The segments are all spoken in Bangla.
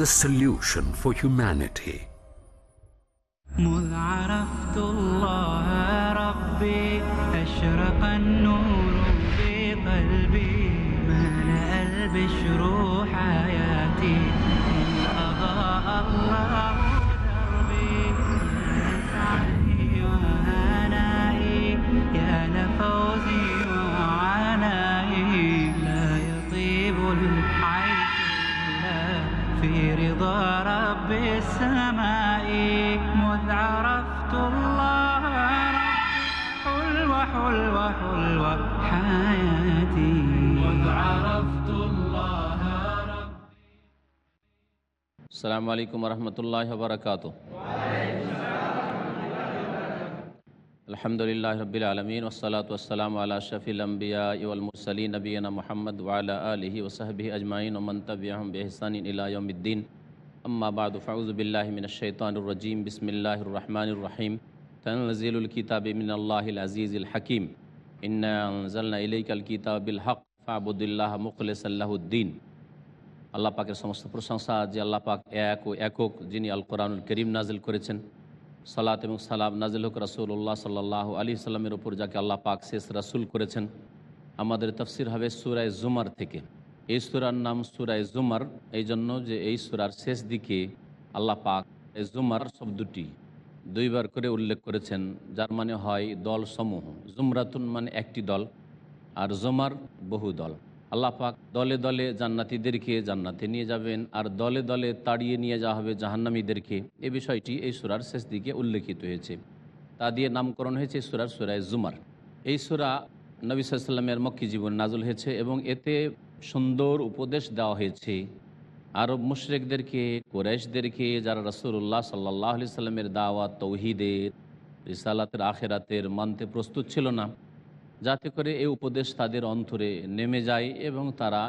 The solution for humanity. مذ عرفت الله ربي أشرق النور في قلبي ملأ البشر حياتي إذ أضاء الله رضا رب السماء مذ عرفت الله حلوة حلوة حلوة حياتي. مذ عرفت الله ربي. السلام عليكم ورحمة الله وبركاته. الحمد لله رب العالمين والصلاة والسلام على أشرف الأنبياء والمرسلين نبينا محمد وعلى آله وصحبه أجمعين ومن تبعهم بإحسان إلى يوم الدين. আম্মাবাদ ফাউজবিল্লাহমিন শৈতানুর রজিম বিসমিল্লাহির রহমানুর রহিম তনজিলুল কিতাব মিন আল্লাহিল আজিজুল হাকিম ইন্নাজাল্লা ইলাইকাল কিতাবিল হক ফাবুদুল্লাহ মুখলেসাল্লাহদ্দিন আল্লাহ পাকের সমস্ত প্রশংসা যে আল্লাহ পাক এক ও একক, যিনি আল কোরআনুল করিম নাজিল করেছেন। সালাত এবং সালাম নাজিল হক রাসুল্লাহ সাল্লাহ আলী সাল্লামের উপর যাকে আল্লাহ পাক শেষ রাসুল করেছেন। আমাদের তফসির হবে সুরায় জুমার থেকে। এই সুরার নাম সুরায় জুমার এই জন্য যে এই সুরার শেষ দিকে আল্লাহ পাক এই জুমার শব্দটি দুইবার করে উল্লেখ করেছেন, যার মানে হয় দল সমূহ জুমরাতুন মানে একটি দল, আর জমার বহু দল। আল্লাহ পাক দলে দলে জান্নাতিদেরকে জান্নাতে নিয়ে যাবেন, আর দলে দলে তাড়িয়ে নিয়ে যাওয়া হবে জাহান্নামীদেরকে। এ বিষয়টি এই সুরার শেষ দিকে উল্লেখিত হয়েছে। তা দিয়ে নামকরণ হয়েছে সুরার সুরায় জুমার। এই সুরা নবী সাল্লামের মক্কি জীবন নাজুল হয়েছে এবং এতে সুন্দর উপদেশ দেওয়া হয়েছে। আরব মুশরেকদেরকে, কোরাইশদেরকে, যারা রসুল্লাহ সাল্লাহ আলি সাল্লামের দাওয়াত, তৌহিদের, রিসালাতের আখেরাতের মানতে প্রস্তুত ছিল না। যাতে করে এই উপদেশ তাদের অন্তরে নেমে যায় এবং তারা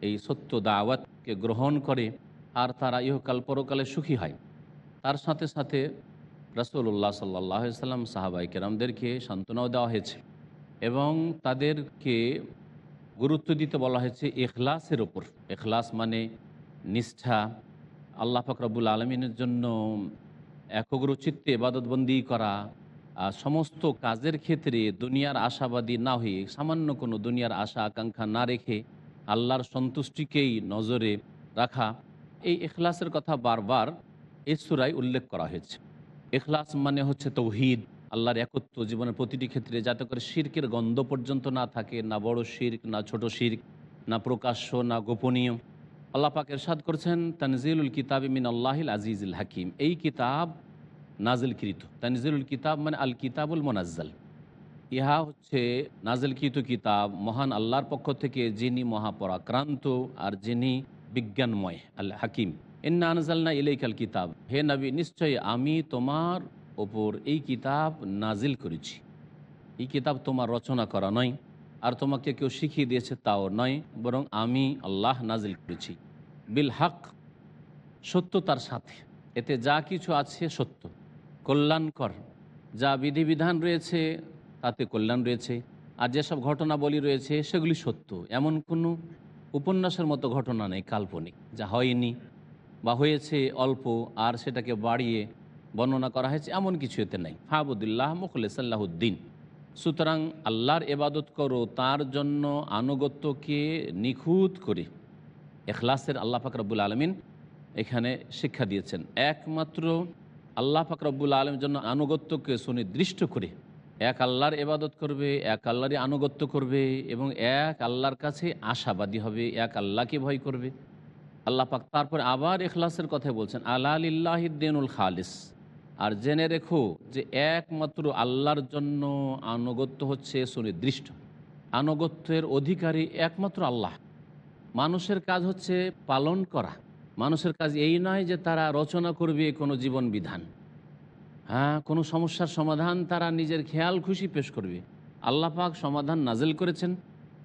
এই সত্য দাওয়াতকে গ্রহণ করে আর তারা ইহকাল পরকালে সুখী হয়। তার সাথে সাথে রসুল্লাহ সাল্লাহ সাল্লাম সাহাবাই কেরামদেরকে সান্ত্বনাও দেওয়া হয়েছে এবং তাদেরকে গুরুত্ব দিতে বলা হয়েছে এখলাসের ওপর এখলাস মানে নিষ্ঠা। আল্লাহ ফকরাবুল আলমিনের জন্য একগ্রচিত্তে এবাদতবন্দি করা। সমস্ত কাজের ক্ষেত্রে দুনিয়ার আশাবাদী না হয়ে, সামান্য কোনো দুনিয়ার আশা, আকাঙ্ক্ষা না রেখে আল্লাহর সন্তুষ্টিকেই নজরে রাখা। এই এখলাসের কথা বারবার এই সুরায় উল্লেখ করা হয়েছে। এখলাস মানে হচ্ছে তৌহিদ। আল্লাহর একত্ব জীবনের প্রতিটি ক্ষেত্রে যাতে করে শির্কের গন্ধ পর্যন্ত না থাকে, না বড় শির্ক, না ছোট শির্ক, না প্রকাশ্য, না গোপনীয়। আল্লাহ পাক এরশাদ করছেন, তানজিলুল কিতাব মিন আল্লাহিল আজিজুল হাকিম। এই কিতাব নাজিলকৃত। তানজিলুল কিতাব মানে আল কিতাবুল মোনাজ্জাল। ইহা হচ্ছে নাজিলকৃত কিতাব মহান আল্লাহর পক্ষ থেকে যিনি মহাপরাক্রান্ত আর যিনি বিজ্ঞানময়, আল হাকিম। ইন্না আনজালনা ইলাইকাল কিতাব। হে নবী, নিশ্চয়ই আমি তোমার ওপর এই কিতাব নাজিল করেছি। এই কিতাব তোমার রচনা করা নয়, আর তোমাকে কেউ শিখিয়ে দিয়েছে তাও নয়, বরং আমি আল্লাহ নাজিল করেছি। বিল হক সত্যতার সাথে। এতে যা কিছু আছে সত্য। কল্যাণকর। যা বিধিবিধান রয়েছে, তাতে কল্যাণ রয়েছে। আর যেসব ঘটনাবলী রয়েছে, সেগুলি সত্য। এমন কোনো উপন্যাসের মতো ঘটনা নেই, কাল্পনিক। যা হয়নি বা হয়েছে অল্প, আর সেটাকে বাড়িয়ে বর্ণনা করা হয়েছে, এমন কিছু এতে নেই। ফাহাবুদুল্লাহ মুখলে সাল্লাহুদ্দিন সুতরাং আল্লাহর এবাদত করো, তার জন্য আনুগত্যকে নিখুঁত করে। এখলাসের আল্লাহ ফাকরাবুল আলমিন এখানে শিক্ষা দিয়েছেন। একমাত্র আল্লাহ ফাকরাবুল আলমের জন্য আনুগত্যকে সুনির্দিষ্ট করে। এক আল্লাহর এবাদত করবে, এক আল্লাহরই আনুগত্য করবে এবং এক আল্লাহর কাছে আশাবাদী হবে, এক আল্লাহকে ভয় করবে। আল্লাহ পাক তারপর আবার এখলাসের কথা বলছেন আল্লাহ আলিল্লাহিদ্দিনুল খালিস। আর জেনে রেখো যে একমাত্র আল্লাহর জন্য আনুগত্য হচ্ছে সুনির্দিষ্ট। আনুগত্যের অধিকারী একমাত্র আল্লাহ। মানুষের কাজ হচ্ছে পালন করা। মানুষের কাজ এই নয় যে তারা রচনা করবে কোনো জীবন বিধান। হ্যাঁ কোনো সমস্যার সমাধান তারা নিজের খেয়াল খুশি পেশ করবে। আল্লাহ পাক সমাধান নাজেল করেছেন।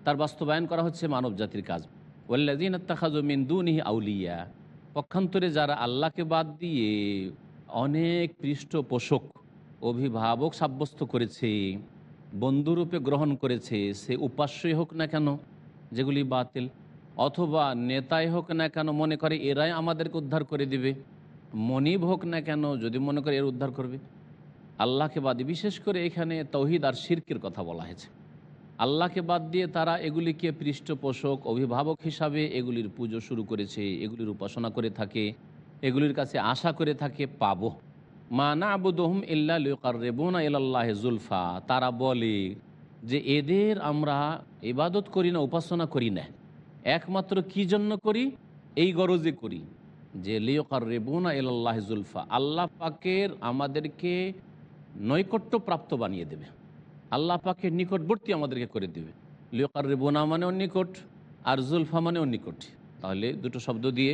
তার বাস্তবায়ন করা হচ্ছে মানব জাতির কাজ ওল্লাদিন আত্মাখাজ মিন্দুনিহি আউলিয়া। পক্ষান্তরে যারা আল্লাহকে বাদ দিয়ে অনেক পৃষ্ঠপোষক অভিভাবক সাব্যস্ত করেছে, বন্ধুরূপে গ্রহণ করেছে, সে উপাস্যই হোক না কেন যেগুলি বাতিল, অথবা নেতাই হোক না কেন মনে করে এরাই আমাদেরকে উদ্ধার করে দিবে। মনিব হোক না কেন যদি মনে করে এর উদ্ধার করবে। আল্লাহকে বাদ বিশেষ করে এখানে তৌহিদ আর শির্কের কথা বলা হয়েছে। আল্লাহকে বাদ দিয়ে তারা এগুলিকে পৃষ্ঠপোষক, অভিভাবক হিসাবে এগুলির পুজো শুরু করেছে, এগুলির উপাসনা করে থাকে। এগুলির কাছে আশা করে থাকে, পাবো। মা না আবুদহম ইল্লা রেবনা ইল্লাহ জুলফা তারা বলে যে, এদের আমরা ইবাদত করি না, উপাসনা করি না। একমাত্র কি জন্য করি? এই গরজে করি যে লিওকার রেবুনা ইল্লাহ জুলফা আল্লাহ পাকের আমাদেরকে নৈকট্য প্রাপ্ত বানিয়ে দেবে। আল্লাহ পাকের নিকটবর্তী আমাদেরকে করে দেবে। লিওকার রেবুনা মানেও নিকট আর জুলফা মানেও নিকট। তাহলে দুটো শব্দ দিয়ে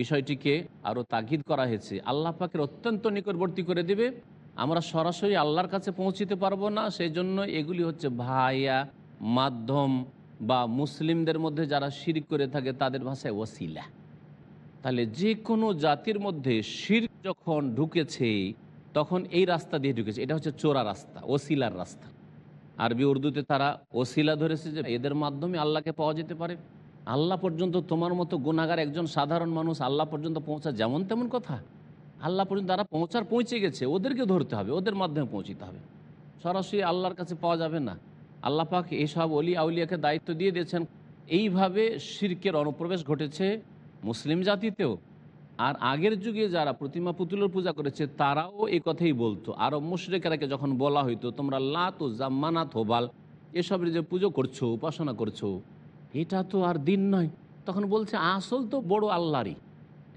বিষয়টিকে আরও তাগিদ করা হয়েছে। আল্লাহ পাকের অত্যন্ত নিকটবর্তী করে দেবে। আমরা সরাসরি আল্লাহর কাছে পৌঁছিতে পারব না। সেই জন্য এগুলি হচ্ছে ভাইয়া, মাধ্যম বা মুসলিমদের মধ্যে যারা শির করে থাকে, তাদের ভাষায় ওসিলা তাহলে যে কোনো জাতির মধ্যে শির যখন ঢুকেছে, তখন এই রাস্তা দিয়ে ঢুকেছে। এটা হচ্ছে চোরা রাস্তা ওসিলার রাস্তা। আরবি উর্দুতে তারা ওসিলা ধরেছে যে এদের মাধ্যমে আল্লাহকে পাওয়া যেতে পারে। আল্লাহ পর্যন্ত তোমার মতো গুণাগার একজন সাধারণ মানুষ আল্লাহ পর্যন্ত পৌঁছা যেমন তেমন কথা। আল্লাহ পর্যন্ত তারা পৌঁছার পৌঁছে গেছে, ওদেরকে ধরতে হবে, ওদের মাধ্যমে পৌঁছিতে হবে। সরাসরি আল্লাহর কাছে পাওয়া যাবে না। আল্লাহ পাক এইসব অলি আউলিয়াকে দায়িত্ব দিয়ে দিয়েছেন। এইভাবে শির্কের অনুপ্রবেশ ঘটেছে মুসলিম জাতিতেও। আর আগের যুগে যারা প্রতিমা পুতুলের পূজা করেছে, তারাও এই কথাই বলতো। আরব মুশরেকেরাকে যখন বলা হইতো, তোমরা লাত ও জাম্মানাত হোবাল এসবের যে পুজো করছ, উপাসনা করছ এটা তো আর দিন নয়। তখন বলছে, আসল তো বড় আল্লাহরই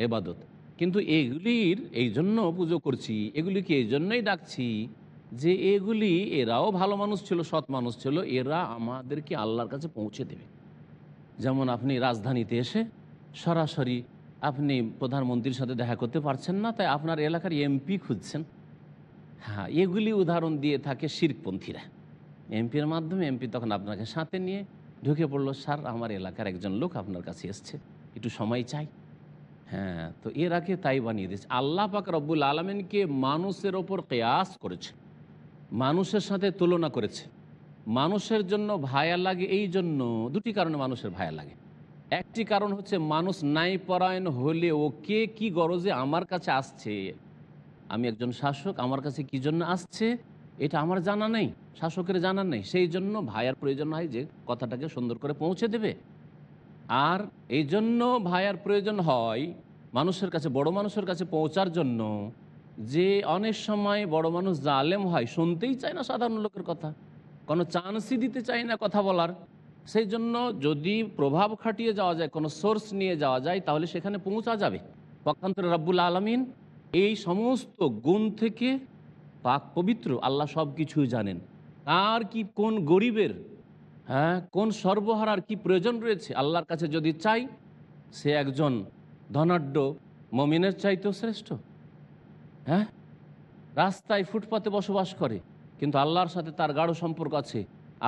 এবাদত। কিন্তু এগুলির, এই জন্য পুজো করছি, এগুলিকে এই জন্যই ডাকছি যে এগুলি এরাও ভালো মানুষ ছিল, সৎ মানুষ ছিল, এরা আমাদেরকে আল্লাহর কাছে পৌঁছে দেবে। যেমন আপনি রাজধানীতে এসে সরাসরি আপনি প্রধানমন্ত্রীর সাথে দেখা করতে পারছেন না, তাই আপনার এলাকার এমপি খুঁজছেন। হ্যাঁ এগুলি উদাহরণ দিয়ে থাকে শিরপন্থীরা এমপির মাধ্যমে এমপি তখন আপনাকে সাথে নিয়ে ঢুকে পড়ল, স্যার, আমার এলাকার একজন লোক আপনার কাছে এসছে। একটু সময় চাই। হ্যাঁ তো এর আগে তাই বানিয়ে দিয়েছে। আল্লাহ পাক রব্বুল আলমিনকে মানুষের ওপর কেয়াস করেছে, মানুষের সাথে তুলনা করেছে। মানুষের জন্য ভায়া লাগে এই জন্য দুটি কারণে মানুষের ভায়া লাগে। একটি কারণ হচ্ছে মানুষ নাই পরায়ণ হলে ও কে কি গরজে আমার কাছে আসছে। আমি একজন শাসক, আমার কাছে কি জন্য আসছে? এটা আমার জানা নেই। শাসকের জানার নেই। সেই জন্য ভাইয়ার প্রয়োজন হয় যে কথাটাকে সুন্দর করে পৌঁছে দেবে। আর এই জন্য ভাইয়ার প্রয়োজন হয় মানুষের কাছে, বড় মানুষের কাছে পৌঁছার জন্য যে অনেক সময় বড় মানুষ জালেম হয়, শুনতেই চায় না সাধারণ লোকের কথা। কোনো চান্সই দিতে চায় না কথা বলার। সেই জন্য যদি প্রভাব খাটিয়ে যাওয়া যায়, কোনো সোর্স নিয়ে যাওয়া যায়, তাহলে সেখানে পৌঁছা যাবে। পক্ষান্তরে রব্বুল আলমিন এই সমস্ত গুণ থেকে পাক পবিত্র। আল্লাহ সব কিছুই জানেন। কার কি কোন গরিবের হ্যাঁ কোন সর্বহারার কি প্রয়োজন রয়েছে? আল্লাহর কাছে যদি চাই, সে একজন ধনাঢ্য মমিনের চাইতেও শ্রেষ্ঠ। হ্যাঁ? রাস্তায় ফুটপাতে বসবাস করে, কিন্তু আল্লাহর সাথে তার গাঢ় সম্পর্ক আছে,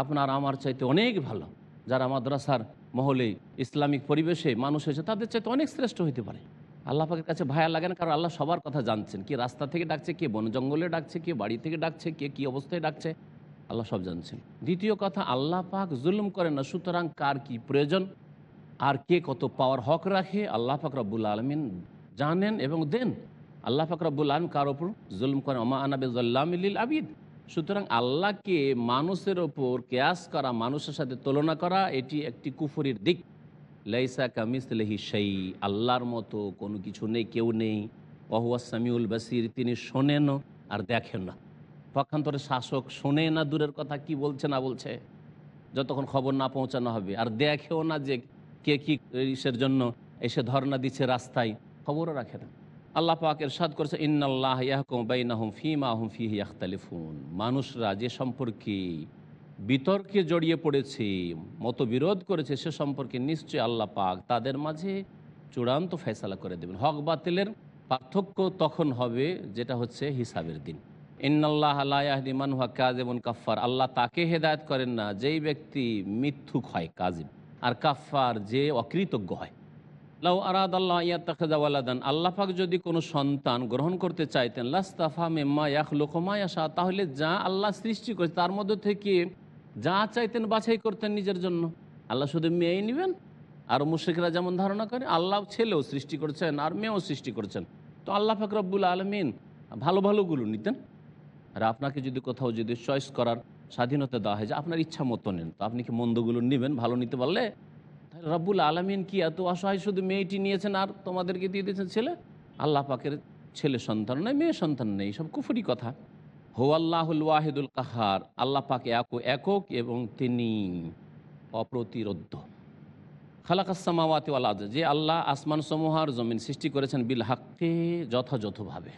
আপনার আমার চাইতে অনেক ভালো। যারা মাদ্রাসার মহলে ইসলামিক পরিবেশে মানুষ হয়েছে, তাদের চাইতে অনেক শ্রেষ্ঠ হইতে পারে। আল্লাহ পাকের কাছে ভায়া লাগে না, কারণ আল্লাহ সবার কথা জানছেন। কে রাস্তা থেকে ডাকছে, কে বন জঙ্গলে ডাকছে, কে বাড়ি থেকে ডাকছে, কে কী অবস্থায় ডাকছে আল্লাহ সব জানছেন। দ্বিতীয় কথা, আল্লাহ পাক জুলুম করেন না, সুতরাং কার কি প্রয়োজন? আর কে কত পাওয়ার হক রাখে? আল্লাহ পাক রব্বুল আলমিন জানেন এবং দেন। আল্লাহ পাক রব্বুল আলম কার ওপর জুলুম করেন? আমা আনাবিল আবিদ। সুতরাং আল্লাহকে মানুষের ওপর কেয়াস করা, মানুষের সাথে তুলনা করা, এটি একটি কুফরির দিক। লাইসা কামিসলেহি সেই আল্লাহর মতো কোনো কিছু নেই, কেউ নেই। অহুয়া সামিউল বাসির, তিনি শোনেন আর দেখেন না পক্ষান্তরে শাসক শোনে না দূরের কথা, কি বলছে না বলছে, যতক্ষণ খবর না পৌঁছানো হবে। আর দেখেও না যে কে কি ইসের জন্য এসে ধর্ণা দিচ্ছে রাস্তায়, খবরও রাখে না। আল্লাহ পাক এরশাদ করেছে, ইন্নাল্লাহ ইয়াহকুম বাইনাহুম ফিমা হুম ফিহি ইয়াখতালিফুন। মানুষরা যে সম্পর্কে বিতর্কে জড়িয়ে পড়েছে, মতবিরোধ করেছে, সে সম্পর্কে নিশ্চয়ই আল্লাহ পাক তাদের মাঝে চূড়ান্ত ফয়সালা করে দেবেন। হক বাতিলের পার্থক্য তখন হবে, যেটা হচ্ছে হিসাবের দিন। ইন্নাল্লাহ আল্লাহদি মানুহা কাজেমন কাফার আল্লাহ তাকে হেদায়ত করেন না যেই ব্যক্তি মিথ্যুক হয় কাজিম আর কাফার যে অকৃতজ্ঞ হয়। লাউ আরাদ আল্লাহ ইয়াত্তাখাদাওয়ালাদান আল্লাহ পাক যদি কোনো সন্তান গ্রহণ করতে চাইতেন, লাস্তাফা মেম্মা ইয়াখ লোকমা ইয়াশা, তাহলে যা আল্লাহ সৃষ্টি করেছে তার মধ্যে থেকে যা চাইতেন বাছাই করতেন নিজের জন্য। আল্লাহ শুধু মেয়েই নেবেন? আর মুশ্রিকরা যেমন ধারণা করে, আল্লাহ ছেলেও সৃষ্টি করেছেন আর মেয়েও সৃষ্টি করেছেন। তো আল্লাহ ফাক রব্বুল আলমিন ভালো ভালোগুলো নিতেন। আর আপনাকে যদি কোথাও যদি চয়েস করার স্বাধীনতা দেওয়া হয় যে আপনার ইচ্ছা মতো নেন, তো আপনি কি মন্দগুলো নেবেন? ভালো নিতে পারলে? তাহলে রব্বুল আলমিন কি এত অসহায় শুধু মেয়েটি নিয়েছেন আর তোমাদেরকে দিয়ে দিয়েছেন ছেলে? আল্লাহ পাকের ছেলে সন্তান নেই মেয়ে সন্তান নেই, সব কুফুরি কথা। হো আল্লাহুল ওয়াহিদুল কাহার, আল্লাহ পাক এক একক এবং তিনি অপ্রতিরোধ্য। খালাকাসামাওয়াতি আল্লাহ যে আল্লাহ আসমান সমূহার জমিন সৃষ্টি করেছেন বিল হাক্কে যথাযথভাবে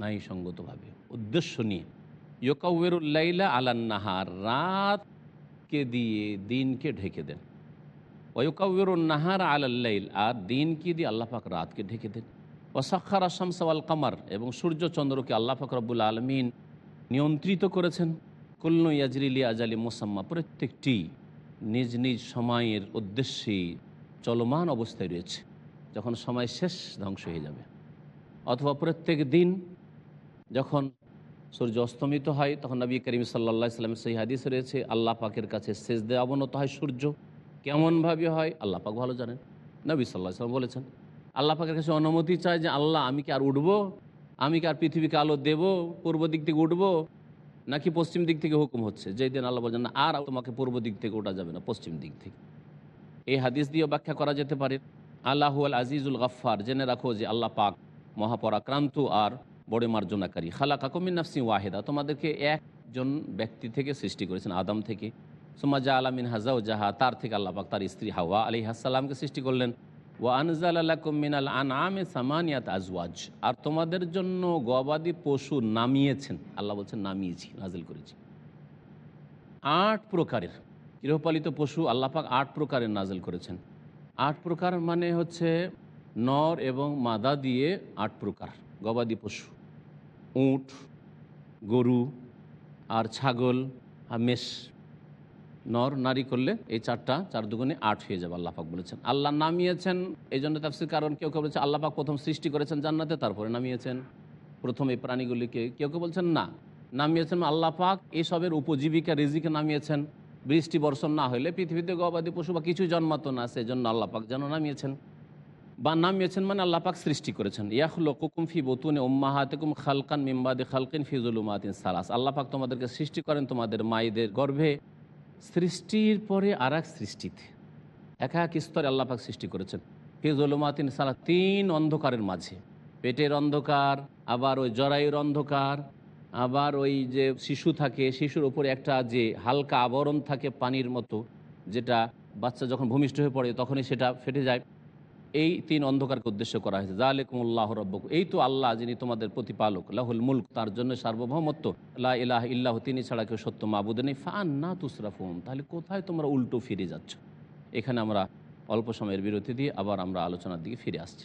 নাই সঙ্গতভাবে উদ্দেশ্য নিয়ে। ইয়কাউরুল্লাইলা আলান্নাহার রাতকে দিয়ে দিনকে ঢেকে দেন। ওয়কাউরুল নাহার আলাল্লাইল আর দিনকে দিয়ে আল্লাহ পাক রাতকে ঢেকে দেন। ওসাক্ষার আসাম সওয়াল কামার, এবং সূর্য চন্দ্রকে আল্লাহ পাক রব্বুল আলমিন নিয়ন্ত্রিত করেছেন। কুল্লু ইয়াজরিলি আজালি মোসাম্মা, প্রত্যেকটি নিজ নিজ সময়ের উদ্দেশ্যে চলমান অবস্থায় রয়েছে, যখন সময় শেষ ধ্বংস হয়ে যাবে। অথবা প্রত্যেক দিন যখন সূর্য অস্তমিত হয়, তখন নবী করিম সাল্লা সাল্লামের সেই হাদিস রয়েছে, আল্লাহ পাকের কাছে শেষ দেওয়া অবনত হয় সূর্য। কেমনভাবে হয়? আল্লাহ পাক ভালো জানেন। নবী সাল্লাহ সাল্লাম বলেছেন, আল্লাহ পাকের কাছে অনুমতি চায় যে, আল্লাহ, আমি কি আর উঠবো? আমি কি আর পৃথিবীকে আলো দেব? পূর্ব দিক থেকে উঠবো? নাকি পশ্চিম দিক থেকে হুকুম হচ্ছে? যেই দিন আল্লাহ বলছেন আর তোমাকে পূর্ব দিক থেকে ওঠা যাবে না, পশ্চিম দিক থেকে। এই হাদিস দিয়েও ব্যাখ্যা করা যেতে পারে। আল্লাহ আল আজিজুল গাফার জেনে রাখো যে আল্লাহ পাক মহাপরাক্রান্ত আর বড় মার্জনাকারী। খালা কাকুমিন নাফসি ওয়াহেদা। তোমাদেরকে একজন ব্যক্তি থেকে সৃষ্টি করেছেন, আদম থেকে। সুমাজা আলামিন হাজাউ জাহা তার থেকে আল্লাহ পাক তার স্ত্রী হাওয়া আলি হাসালামকে সৃষ্টি করলেন। ও আনজাল আল্লাহ মিনাল আন আমে সামানিয়াত আজওয়াজ। আর তোমাদের জন্য গবাদি পশু নামিয়েছেন। আল্লাহ বলছেন, নামিয়েছি, নাজিল করেছি। আট প্রকারের গৃহপালিত পশু আল্লাপাক আট প্রকারের নাজিল করেছেন। আট প্রকার মানে হচ্ছে নর এবং মাদা দিয়ে আট প্রকার গবাদি পশু। উট, গরু আর ছাগল আর মেষ। নর, নারী করলে এই চারটা চার দুগুণে আট হয়ে যাবে আল্লাপাক বলেছেন। আল্লাহ নামিয়েছেন এই জন্য তাফসির কারণ কেউ কেউ বলেছে আল্লাপাক প্রথম সৃষ্টি করেছেন জান্নাতে, তারপরে নামিয়েছেন। প্রথম এই প্রাণীগুলিকে কেউ কেউ বলছেন না, নামিয়েছেন আল্লাহ পাক, এসবের উপজীবিকা, রিজিকে নামিয়েছেন। বৃষ্টি বর্ষণ না হলে পৃথিবীতে গবাদি পশু বা কিছু জন্মাতো না সেই জন্য আল্লাহ পাক যেন নামিয়েছেন। বা নামিয়েছেন মানে আল্লাহ পাক সৃষ্টি করেছেন। ইয়াহল কুকুম ফি বতুনে উম্মাহাতেকুম খালকান মিম্বাদে খালকিন ফিজুলুমাতিন সালাস। আল্লাহ পাক তোমাদেরকে সৃষ্টি করেন তোমাদের মায়েদের গর্ভে। সৃষ্টির পরে আর এক সৃষ্টিতে। এক এক স্তরে আল্লাহ পাক সৃষ্টি করেছেন। ফিজুলুমাতিন সালা তিন অন্ধকারের মাঝে। পেটের অন্ধকার, আবার ওই জরায়ুর অন্ধকার, আবার ওই যে শিশু থাকে, শিশুর উপরে একটা যে হালকা আবরণ থাকে পানির মতো, যেটা বাচ্চা যখন ভূমিষ্ঠ হয়ে পড়ে তখনই সেটা ফেটে যায়। এই তিন অন্ধকারকে উদ্দেশ্য করা হয়েছে। জালেকুমুল্লাহ রব্বক এই তো আল্লাহ যিনি তোমাদের প্রতিপালক, লাহুল মুল্ক, তার জন্য সার্বভৌমত্ব। লা ইলাহ ইল্লাহ, তিনি ছাড়া কেউ সত্য মাবুদ নেই। ফান না তুসরাফুম তাহলে কোথায় তোমরা উল্টো ফিরে যাচ্ছ? এখানে আমরা অল্প সময়ের বিরতি দিয়ে আবার আমরা আলোচনার দিকে ফিরে আসছি।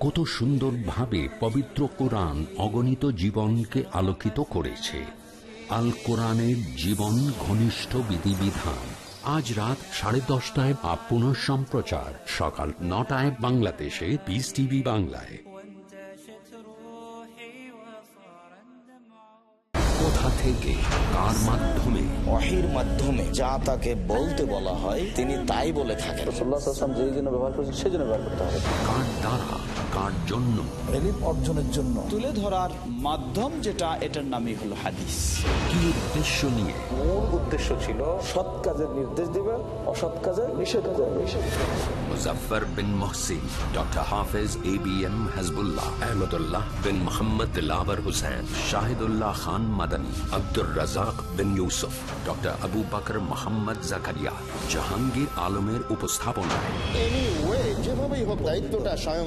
কত সুন্দরভাবে পবিত্র কোরআন অগণিত জীবনকে আলোকিত করেছে। আল কোরআনের জীবন ঘনিষ্ঠ বিধিবিধান। আজ রাত সাড়ে দশটায় বা পুনঃ সম্প্রচার। সকাল নটায় বাংলাদেশে পিস টিভি বাংলায়। কোথা থেকে কার মাধ্যমে? ওহির মাধ্যমে যা তাকে বলতে বলা হয় তিনি তাই বলে থাকেন। ব্যবহার করেছেন সেই জন্য ব্যবহার করতে হবে। কার দ্বারা? কার জন্য। অর্জনের জন্য। তুলে ধরার মাধ্যম যেটা এটার নামই হলো হাদিস। কি উদ্দেশ্য নিয়ে? মূল উদ্দেশ্য ছিল সৎ কাজের নির্দেশ দিবে অসৎ কাজের নিষেধ করবে। Bin Mohsin doctor Hafez A B M Hasbullah Ahmadullah bin Mohammad lover Hussain Shahidullah Khan Madani Abdur Razzak bin Yusuf doctor Abu Bakar Mohammad Zakaria Jahangir আলমের উপস্থাপনায়। এনিওয়ে যেভাবেই হোক দায়িত্বটা স্বয়ং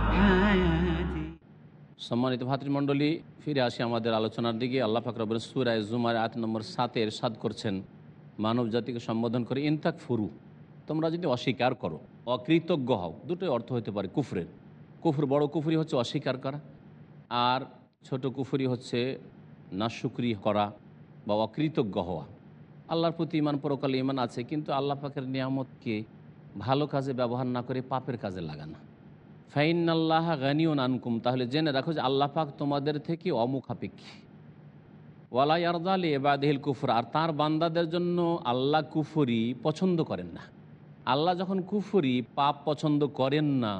সম্মানিত ভাতৃমণ্ডলী, ফিরে আসি আমাদের আলোচনার দিকে। আল্লাহ ফাকরাবুল সুরায় জুমার আট নম্বর সাতের সাদ করছেন। মানব জাতিকে সম্বোধন করে, ইনতাক ফুরু, তোমরা যদি অস্বীকার করো, অকৃতজ্ঞ হও দুটোই অর্থ হতে পারে কুফরের। কুফর বড় কুফরি হচ্ছে অস্বীকার করা, আর ছোট কুফরি হচ্ছে না নাশুকরি করা বা অকৃতজ্ঞ হওয়া। আল্লাহর প্রতি ইমান পরকালে ইমান আছে, কিন্তু আল্লাহ পাকের নিয়ামতকে ভালো কাজে ব্যবহার না করে পাপের কাজে লাগানো। ফাইন আল্লাহ গানিউন আনকুম। তাহলে জেনে রাখো যে আল্লাহ পাক তোমাদের থেকে অমুখাপেক্ষী। ওয়ালা ইয়ারদালি এবাদহিল কুফর। আর তার বান্দাদের জন্য আল্লাহ কুফরি পছন্দ করেন না। আল্লাহ যখন কুফরি, পাপ পছন্দ করেন না,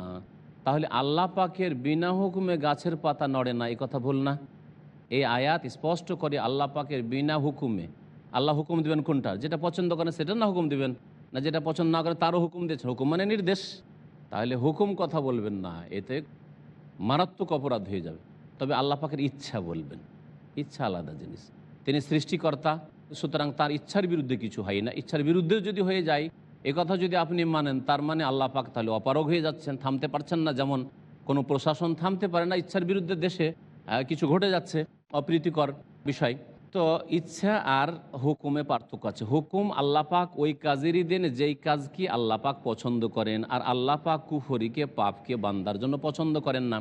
তাহলে আল্লাহ পাকের বিনা হুকুমে গাছের পাতা নড়ে না এই কথা ভুল না। এই আয়াত স্পষ্ট করে আল্লাহ পাকের বিনা হুকুমে। আল্লাহ হুকুম দিবেন কোনটা? যেটা পছন্দ করেন সেটা না হুকুম দিবেন। না যেটা পছন্দ না করে তারও হুকুম দিয়েছেন। হুকুম মানে নির্দেশ। তাহলে হুকুম কথা বলবেন না, এতে মারাত্মক অপরাধ হয়ে যাবে। তবে আল্লাহ পাকের ইচ্ছা বলবেন, ইচ্ছা আলাদা জিনিস। তিনি সৃষ্টিকর্তা, সুতরাং তার ইচ্ছার বিরুদ্ধে কিছু হয় না। ইচ্ছার বিরুদ্ধে যদি হয়ে যায়, এ কথা যদি আপনি মানেন, তার মানে আল্লাহ পাক তাহলে অপারগ হয়ে যাচ্ছেন, থামতে পারছেন না। যেমন কোনো প্রশাসন থামতে পারে না ইচ্ছার বিরুদ্ধে দেশে কিছু ঘটে যাচ্ছে, অপ্রীতিকর বিষয়। তো ইচ্ছা আর হুকুমে পার্থক্য আছে। হুকুম আল্লাহ পাক ওই কাজেরই দেন, যেই কাজ কি আল্লাহ পাক পছন্দ করেন। আর আল্লাহ পাক কুফরিকে, পাপকে বান্দার জন্য পছন্দ করেন না।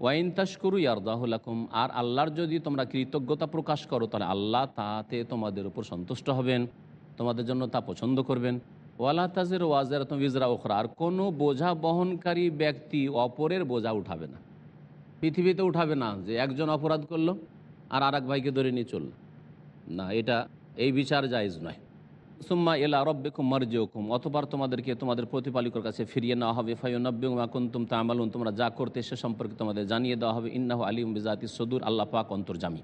ওয়াইন তাস্করু ইয়ারদাহুলাকুম আর আল্লাহর যদি তোমরা কৃতজ্ঞতা প্রকাশ করো, তাহলে আল্লাহ তাতে তোমাদের উপর সন্তুষ্ট হবেন। তোমাদের জন্য তা পছন্দ করবেন। ওয়ালা তাজের ওয়াজের ইজরা ওখরা আর কোনো বোঝা বহনকারী ব্যক্তি অপরের বোঝা উঠাবে না। পৃথিবীতে উঠাবে না যে একজন অপরাধ করল, আর আর ভাইকে ধরে নিয়ে চলল। না, এটা এই বিচার জায়জ নয়। সুম্মা এলা রব্বেকুম মার্জিউকুম অতবার তোমাদেরকে তোমাদের প্রতিপালিকর কাছে ফিরিয়ে নেওয়া হবে। ফাইনব্বিম আকুন্তুম তামালুন, তোমরা যা করতে সে সম্পর্কে তোমাদের জানিয়ে দেওয়া হবে। ইন্নাহ আলিম বিজাতি সদুর, আল্লাহ পাক অন্তর্জামী।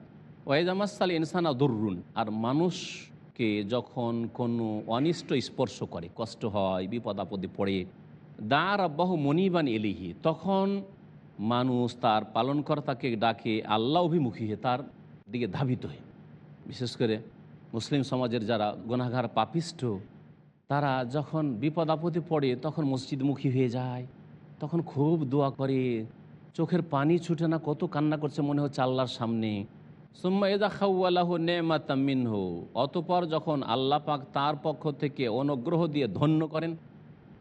ওয়াইজামাসাল ইনসানা দুররুন, আর মানুষকে যখন কোনো অনিষ্ট স্পর্শ করে, কষ্ট হয়, বিপদ আপদে পড়ে দা রব্বাহু মনিবান এলিহি তখন মানুষ তার পালনকর্তাকে ডাকে, আল্লাহ অভিমুখী হয়ে তার দিকে ধাবিত হয়। বিশেষ করে মুসলিম সমাজের যারা গুনাগার পাপিষ্ঠ তারা যখন বিপদ আপদে পড়ে, তখন মসজিদমুখী হয়ে যায়, তখন খুব দোয়া করে। চোখের পানি ছুটে না, কত কান্না করছে, মনে হচ্ছে আল্লাহর সামনে। সুম্মা এদা খাউআলাহ নেমাতামিনহ অতপর যখন আল্লাহ পাক তার পক্ষ থেকে অনুগ্রহ দিয়ে ধন্য করেন,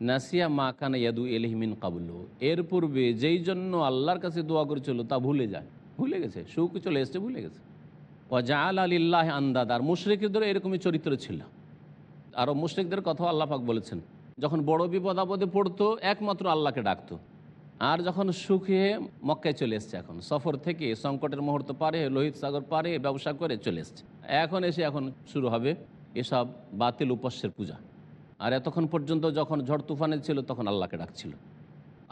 নাসিয়া মা কানা ইয়াদু এলহিমিন কাবুল এর পূর্বে যেই জন্য আল্লাহর কাছে দোয়া করেছিল, তা ভুলে যায়। ভুলে গেছে, সুখ চলে এসছে, ভুলে গেছে। ও জাহাল আলিল্লাহ আন্দাদ। আর মুশরিকদের এরকমই চরিত্র ছিল। আরও মুশরিকদের কথাও আল্লাহ পাক বলেছেন, যখন বড় বিপদ আপদে পড়তো, একমাত্র আল্লাহকে ডাকতো। আর যখন সুখে মক্কায় চলে এসছে এখন, সফর থেকে সংকটের মুহূর্ত পারে, লোহিত সাগর পারে, ব্যবসা করে চলে এসছে। এখন এসে এখন শুরু হবে এসব বাতিল উপাস্যের পূজা। আর এতক্ষণ পর্যন্ত যখন ঝড় তুফানে ছিল, তখন আল্লাহকে ডাকছিল।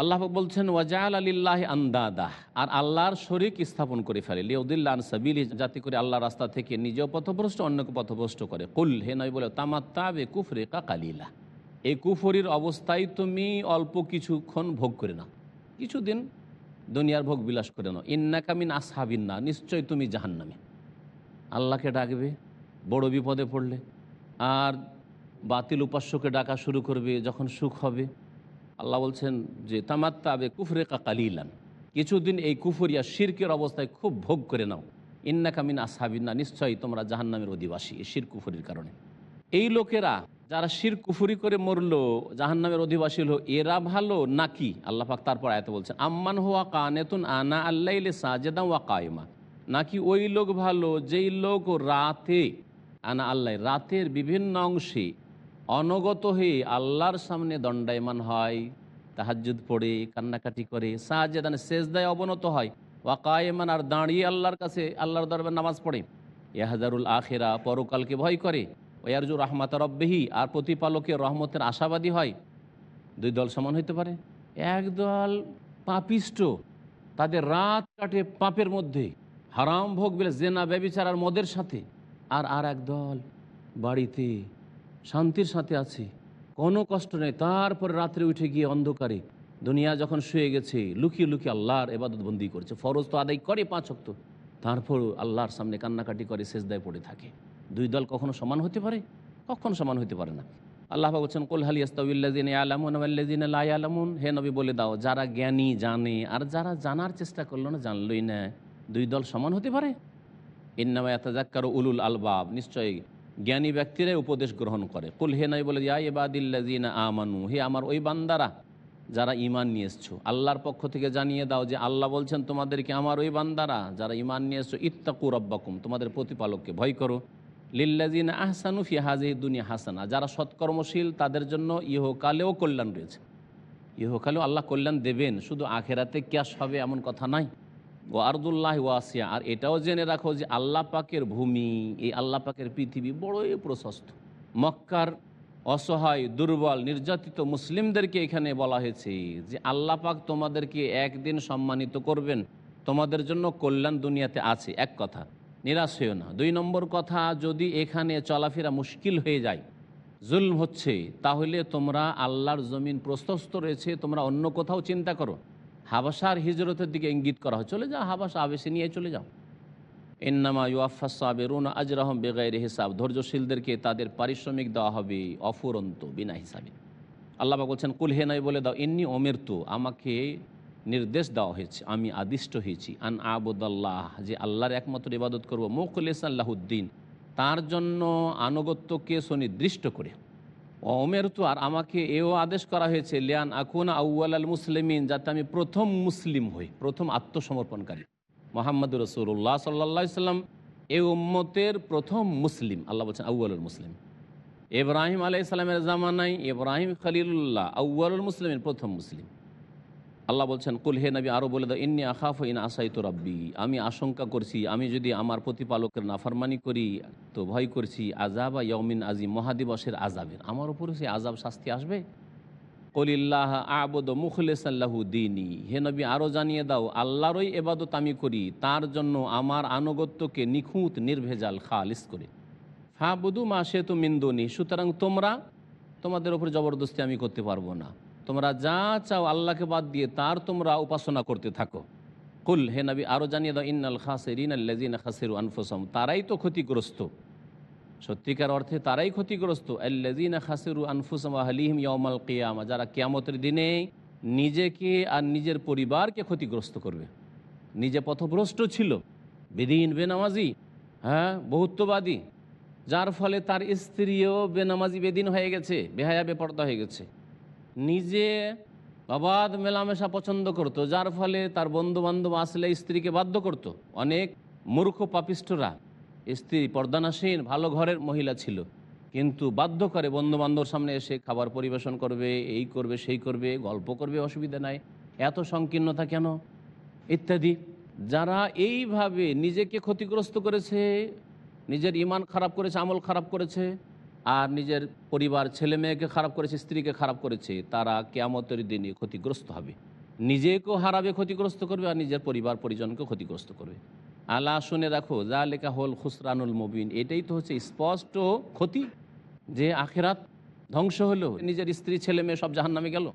আল্লাহ বলছেন ওয়াজাল আলিল্লাহ আন্দাদা আর আল্লাহর শরিক স্থাপন করে ফেলে। লিউদ্দিল্লাহ সাবিলি, যাতে করে আল্লাহ রাস্তা থেকে নিজেও পথভ্রষ্ট, অন্যকে পথভ্রষ্ট করে। কুল, হে নয় বলে তামাত্তাবে কুফরে কাকালিলা এই কুফরির অবস্থায় তুমি অল্প কিছুক্ষণ ভোগ করে নাও। কিছুদিন দুনিয়ার ভোগ বিলাস করে নাও। ইন্নাকামিন আসহাবিন না নিশ্চয় তুমি জাহান্নামে। আল্লাহকে ডাকবে, বড় বিপদে পড়লে, আর বাতিল উপাস্যকে ডাকা শুরু করবে, যখন সুখ হবে। আল্লাহ বলছেন যে তামাত্তা আবে কুফরে কাকালিলান কিছুদিন এই কুফরিয়া শিরকের অবস্থায় খুব ভোগ করে নাও। ইন্না কামিন আসহাবিন নিশ্চয়ই তোমরা জাহান্নামের অধিবাসী এই শির কুফরির কারণে। এই লোকেরা যারা শির কুফুরি করে মরলো, জাহান্নামের অধিবাসী হলো, এরা ভালো নাকি? আল্লাহ পাক তারপর আয়ত বলছেন, আম্মান হুয়া কানেতুন আনা আল্লাহ সাজেদা ওয়া কায়মা। নাকি ওই লোক ভালো, যেই লোক রাতে, আনা আল্লাহ রাতের বিভিন্ন অংশে অনগত হয়ে আল্লাহর সামনে দণ্ডায়মান হয়, তাহাজ্জুদ পড়ে, কান্নাকাটি করে সাজেদান শেষদায় অবনত হয় ওয়া কায়মান আর দাঁড়িয়ে আল্লাহর কাছে, আল্লাহর দরবার নামাজ পড়ে। ইয়াহাদারুল আখেরা, পরকালকে ভয় করে। ওয়ারজু রহমাত রব্বেহি, আর প্রতিপালকের রহমতের আশাবাদী হয়। দুই দল সমান হইতে পারে। একদল পাপিষ্ট, তাদের রাত কাটে পাপের মধ্যে, হারাম ভোগ বেলে জেনা ব্যবিচার আর মদের সাথে। আর আর এক দল বাড়িতে শান্তির সাথে আছে। কোনো কষ্ট নেই। তারপরে রাত্রে উঠে গিয়ে অন্ধকারে দুনিয়া যখন শুয়ে গেছে, লুকিয়ে লুকিয়ে আল্লাহর এবাদত বন্দি করছে। ফরজ তো আদায় করে পাঁচ অক্ত তারপর আল্লাহর সামনে কান্নাকাটি করে শেষদায় পড়ে থাকে। দুই দল কখনো সমান হতে পারে, কখনো সমান হতে পারে না। আল্লাহ বলছেন, কোল হালি আস্তাউল্লাদিন আলামুন আলামুন হে নবী, বলে দাও, যারা জ্ঞানী জানে আর যারা জানার চেষ্টা করল না, জানলই না। দুই দল সমান হতে পারে? ইন্নামা এতাজাক্কার উলুল আলবাব। নিশ্চয়ই জ্ঞানী ব্যক্তিরাই উপদেশ গ্রহণ করে। কুল হে নাই বলে, ইয়া এবাদিল্লাজিনা আমানু হে আমার ওই বান্দারা, যারা ইমান নিয়ে এসছো, আল্লাহর পক্ষ থেকে জানিয়ে দাও যে আল্লাহ বলছেন, তোমাদেরকে আমার ওই বান্দারা, যারা ইমান নিয়ে এসছো, ইত্তাকু রব্বাকুম তোমাদের প্রতিপালককে ভয় করো। লিল্লাজিন আহসানু ফি হাজি দুনিয়া হাসানা যারা সৎকর্মশীল, তাদের জন্য ইহকালেও কল্যাণ রয়েছে। ইহকালেও আল্লাহ কল্যাণ দেবেন, শুধু আখেরাতে ক্যাশ হবে এমন কথা নাই। ও আরদুল্লাহ ওয়াসিয়া। আর এটাও জেনে রাখো যে আল্লাহ পাকের ভূমি, এই আল্লাহ পাকের পৃথিবী বড়ই প্রশস্ত। মক্কার অসহায়, দুর্বল, নির্যাতিত মুসলিমদেরকে এখানে বলা হয়েছে যে আল্লাহ পাক তোমাদেরকে একদিন সম্মানিত করবেন। তোমাদের জন্য কল্যাণ দুনিয়াতে আছে, এক কথা। নিরাশ হয়েও না। দুই নম্বর কথা, যদি এখানে চলাফেরা মুশকিল হয়ে যায়, জুলম হচ্ছে, তাহলে তোমরা আল্লাহর জমিন প্রশস্ত রয়েছে, তোমরা অন্য কোথাও চিন্তা করো। হাবাসার হিজরতের দিকে ইঙ্গিত করা হয়, চলে যাও হাবাসা আবেশে নিয়ে চলে যাও। এন্নামা ইউআফাসাবেরুন আজরাহম বেগাইর হিসাব, ধৈর্যশীলদেরকে তাদের পারিশ্রমিক দেওয়া হবে অফুরন্ত, বিনা হিসাবে। আল্লাহ বলছেন, কুল হে নাই বলে দাও এমনি অমের তো আমাকে নির্দেশ দেওয়া হয়েছে, আমি আদিষ্ট হয়েছি, আন আবুদাল্লাহ, যে আল্লাহর একমাত্র ইবাদত করব মোকলেস আল্লাহুদ্দিন তার জন্য আনুগত্যকে সুনির্দিষ্ট করে। অমের তো আর আমাকে এও আদেশ করা হয়েছে, লিয়ান আকুন আউ্য়াল আল মুসলিমিন, যাতে আমি প্রথম মুসলিম হই, প্রথম আত্মসমর্পণকারী। মোহাম্মদ রসুল্লাহ সাল্লা সাল্লাম এ উম্মতের প্রথম মুসলিম, আল্লাহ বলছেন আউ্য়ালুল মুসলিম। ইব্রাহিম আলাই সাল্লামের জামানাই ইব্রাহিম খলিলুল্লাহ, আউ্য়ালুল মুসলিমের প্রথম মুসলিম। আল্লাহ বলছেন, কুল হে নবী আরও বলে দাও, ইন্নি আখাফ ইন আসাই তো রব্বি। আমি আশঙ্কা করছি, আমি যদি আমার প্রতিপালকের নাফরমানি করি, তো ভয় করছি আজাব আ ইয়মিন আজিম মহাদিবসের আজাবের আমার উপরে সেই আজাব শাস্তি আসবে? কলিল্লাহ আবদ মুখলেসাল্লাহু দিনী। হে নবী আরও জানিয়ে দাও, আল্লাহরই এবাদত আমি করি, তার জন্য আমার আনুগত্যকে নিখুঁত, নির্ভেজাল, খালিস করে। হা বুধু মা সে তো মিন্দনি সুতরাং তোমরা, তোমাদের উপরে জবরদস্তি আমি করতে পারব না। তোমরা যা চাও আল্লাহকে বাদ দিয়ে তার তোমরা উপাসনা করতে থাকো। কুল, হে নবী আরও জানিয়ে দাও, ইন্নাল খাসের ইনাল্লাজিন খাসের আনফসম তারাই তো ক্ষতিগ্রস্ত। সত্যিকার অর্থে তারাই ক্ষতিগ্রস্ত। আল্লাজিন খাসিরু আনফুসম আহলিহিম ইয়মাল কেয়ামা। যারা কেয়ামতের দিনে নিজেকে আর নিজের পরিবারকে ক্ষতিগ্রস্ত করবে। নিজে পথভ্রষ্ট ছিল। বেদিন, বেনামাজি হ্যাঁ বহুত্ববাদী। যার ফলে তার স্ত্রীও বেনামাজি, বেদিন হয়ে গেছে, বেহায়া, বেপর্দা হয়ে গেছে। নিজে অবাধ মেলামেশা পছন্দ করত, যার ফলে তার বন্ধু বান্ধব আসলে স্ত্রীকে বাধ্য করত। অনেক মূর্খ পাপিষ্টরা স্ত্রী পর্দানাসীন ভালো ঘরের মহিলা ছিল। কিন্তু বাধ্য করে বন্ধু বান্ধব সামনে এসে খাবার পরিবেশন করবে, এই করবে, সেই করবে, গল্প করবে, অসুবিধা নাই। এত সংকীর্ণতা কেন? ইত্যাদি। যারা এইভাবে নিজেকে ক্ষতিগ্রস্ত করেছে, নিজের ইমান খারাপ করেছে, আমল খারাপ করেছে আর নিজের পরিবার, ছেলে মেয়েকে খারাপ করেছে, স্ত্রীকে খারাপ করেছে, তারা কেয়ামতের দিনে ক্ষতিগ্রস্ত হবে। নিজেকেও হারাবে, ক্ষতিগ্রস্ত করবে আর নিজের পরিবার পরিজনকে ক্ষতিগ্রস্ত করবে। আল্লাহ, শুনে রাখো যা লেখা হল খুসরানুল মবিন, এটাই তো হচ্ছে স্পষ্ট ক্ষতি যে আখেরাত ধ্বংস হলো। নিজের স্ত্রী, ছেলে মেয়ে সব জাহান নামে গেল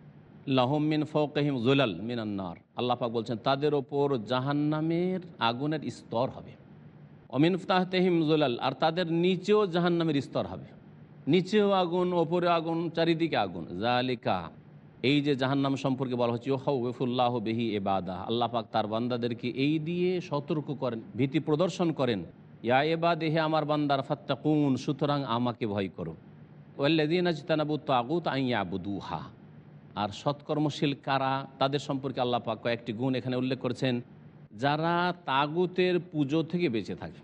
লাহমিন ফৌকাহিম জোলাল মিনান্নার আল্লাহ পাক বলছেন, তাদের ওপর জাহান্নামের আগুনের স্তর হবে। অমিন তাহতেহিম জোলাল আর তাদের নিচেও জাহান্নামের স্তর হবে। নিচেও আগুন ওপরে আগুন, চারিদিকে আগুন। জালিকা এই যে জাহান্নাম সম্পর্কে বলা হচ্ছে ওহাউফুল্লাহ বেহি এবাদা আল্লাহ পাক তার বান্দাদেরকে এই দিয়ে সতর্ক করেন, ভীতি প্রদর্শন করেন। ইয়া এবাদ হে আমার বান্দার ফাত্তাকুন, সুতরাং আমাকে ভয় করো। ওয়াল্লাদিন তাগুত আর সৎকর্মশীল কারা, তাদের সম্পর্কে আল্লাহ পাক কয়েকটি গুণ এখানে উল্লেখ করেছেন। যারা তাগুতের পুজো থেকে বেঁচে থাকে।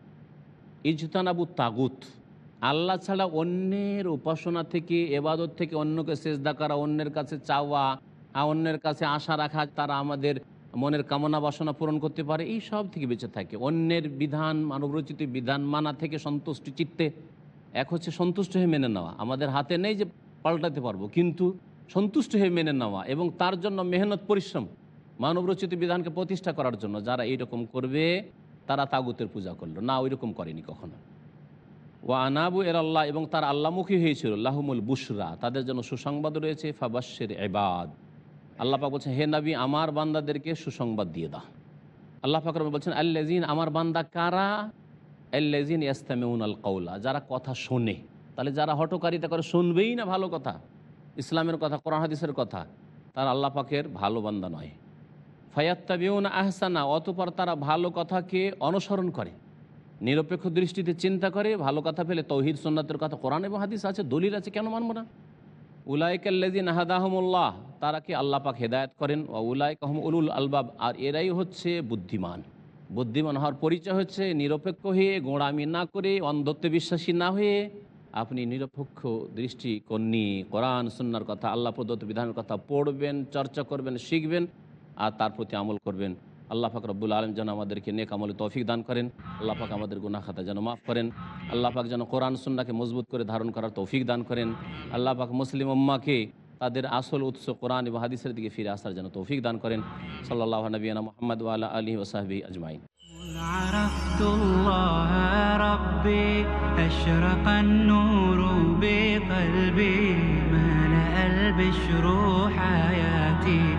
ইজতানাবু তাগুত আল্লাহ ছাড়া অন্যের উপাসনা থেকে, এবাদত থেকে অন্যকে সেজদা করা, অন্যের কাছে চাওয়া অন্যের কাছে আশা রাখা তারা আমাদের মনের কামনা বাসনা পূরণ করতে পারে, এই সব থেকে বেঁচে থাকে। অন্যের বিধান, মানবরচিত বিধান মানা থেকে সন্তুষ্টি চিত্তে এক হচ্ছে সন্তুষ্ট হয়ে মেনে নেওয়া। আমাদের হাতে নেই যে পাল্টাতে পারব, কিন্তু সন্তুষ্ট হয়ে মেনে নেওয়া এবং তার জন্য মেহনত, পরিশ্রম, মানবরচিত বিধানকে প্রতিষ্ঠা করার জন্য যারা এইরকম করবে, তারা তাগুতের পূজা করল। না, ওইরকম করেনি কখনো। ও আনাবু এর আল্লাহ এবং তার আল্লামুখী হয়েছিল, লাহুমুল বুসরা তাদের জন্য সুসংবাদ রয়েছে ফাবাসের এবাদ আল্লাহ পাক বলছেন, হে নবী, আমার বান্দাদেরকে সুসংবাদ দিয়ে দাও। আল্লাহ পাক বলছেন আল্লাজিন আমার বান্দা কারা? আল্লাজিন ইয়াস্তামেউন আল কৌলা যারা কথা শোনে। তাহলে যারা হটকারিতা করে, শুনবেই না ভালো কথা। ইসলামের কথা, কোরআন হাদিসের কথা, তার আল্লাহ পাকের ভালো বান্দা নয়। ফায়াত্তাবিউন আহসানা, অতপর তারা ভালো কথাকে অনুসরণ করে। নিরপেক্ষ দৃষ্টিতে চিন্তা করে, ভালো কথা পেলে তৌহিদ সন্ন্যতের কথা কোরআন এবং হাদিস আছে, দলিল আছে, কেন মানব না? উলাইকাল্লাদিন আহাদাহমুল্লাহ তারা কি আল্লাহ পাক হেদায়ত করেন? ও উলাইকাহম উলুল আলবাব, আর এরাই হচ্ছে বুদ্ধিমান। বুদ্ধিমান হওয়ার পরিচয় হচ্ছে নিরপেক্ষ হয়ে, গোড়ামি না করে, অন্ধত্বে বিশ্বাসী না হয়ে, আপনি নিরপেক্ষ দৃষ্টিকোণ নিয়ে কোরআন, সুন্নার কথা, আল্লাহ প্রদত্ত বিধানের কথা পড়বেন, চর্চা করবেন, শিখবেন, আর তার প্রতি আমল করবেন। আল্লাহ পাক রব্বুল আলম যেন আমাদেরকে নেক আমলে তৌফিক দান করেন আল্লাহ পাক আমাদের গুনাহ খাতা যেন মাফ করেন আল্লাহ পাক যেন কোরআন সুন্নাকে মজবুত করে ধারণ করার তৌফিক দান করেন আল্লাহ পাক মুসলিম উম্মাকে তাদের আসল উৎস কোরআন এবং হাদিসের দিকে ফিরে আসার জন্য তৌফিক দান করেন সাল্লাহ নবীনা মোহাম্মদ ওয়ালা আলী ওসাহবি আজমাইন عرفت الله ربي أشرق النور بقلبي ملأ البشر حياتي مذ